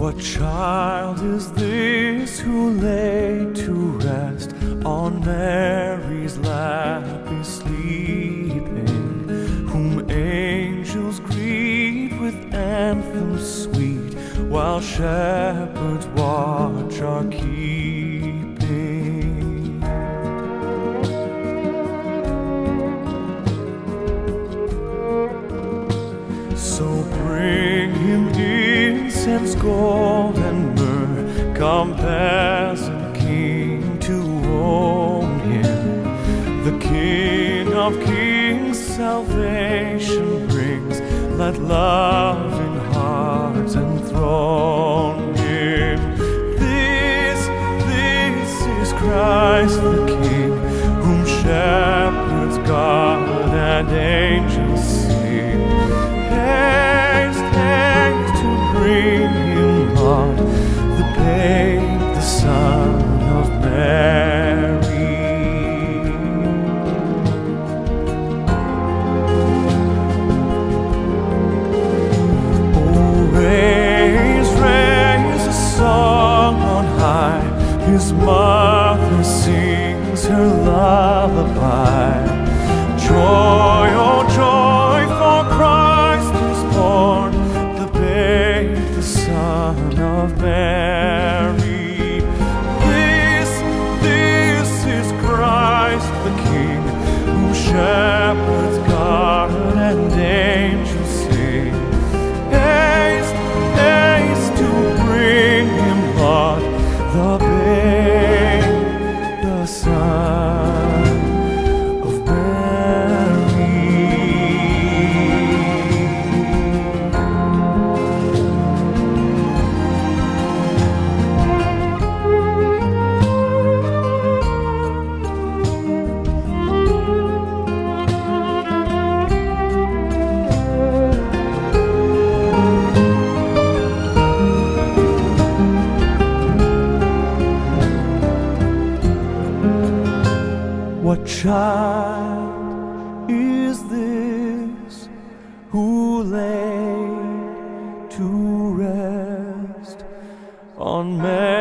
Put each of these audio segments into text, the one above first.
What child is this who lay to rest on Mary's lap is sleeping, whom angels greet with anthems sweet, while shepherds watch are keeping? So bring him incense, gold, and myrrh, come peasant king to own him. The King of kings salvation brings, let loving hearts enthrone him. This, this is Christ the King, whom shepherds guard and angels His mother sings her lullaby. Child is this who lay to rest on Mary's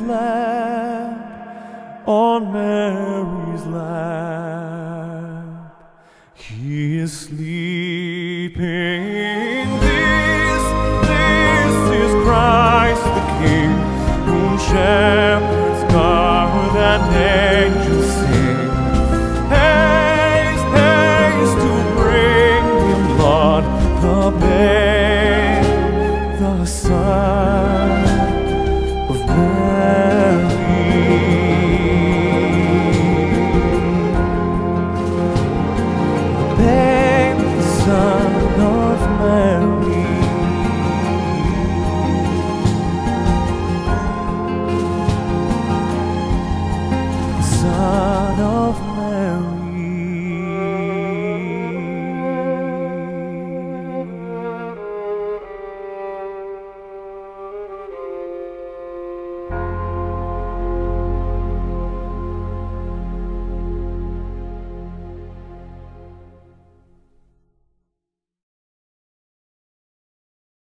lap? On Mary's of man.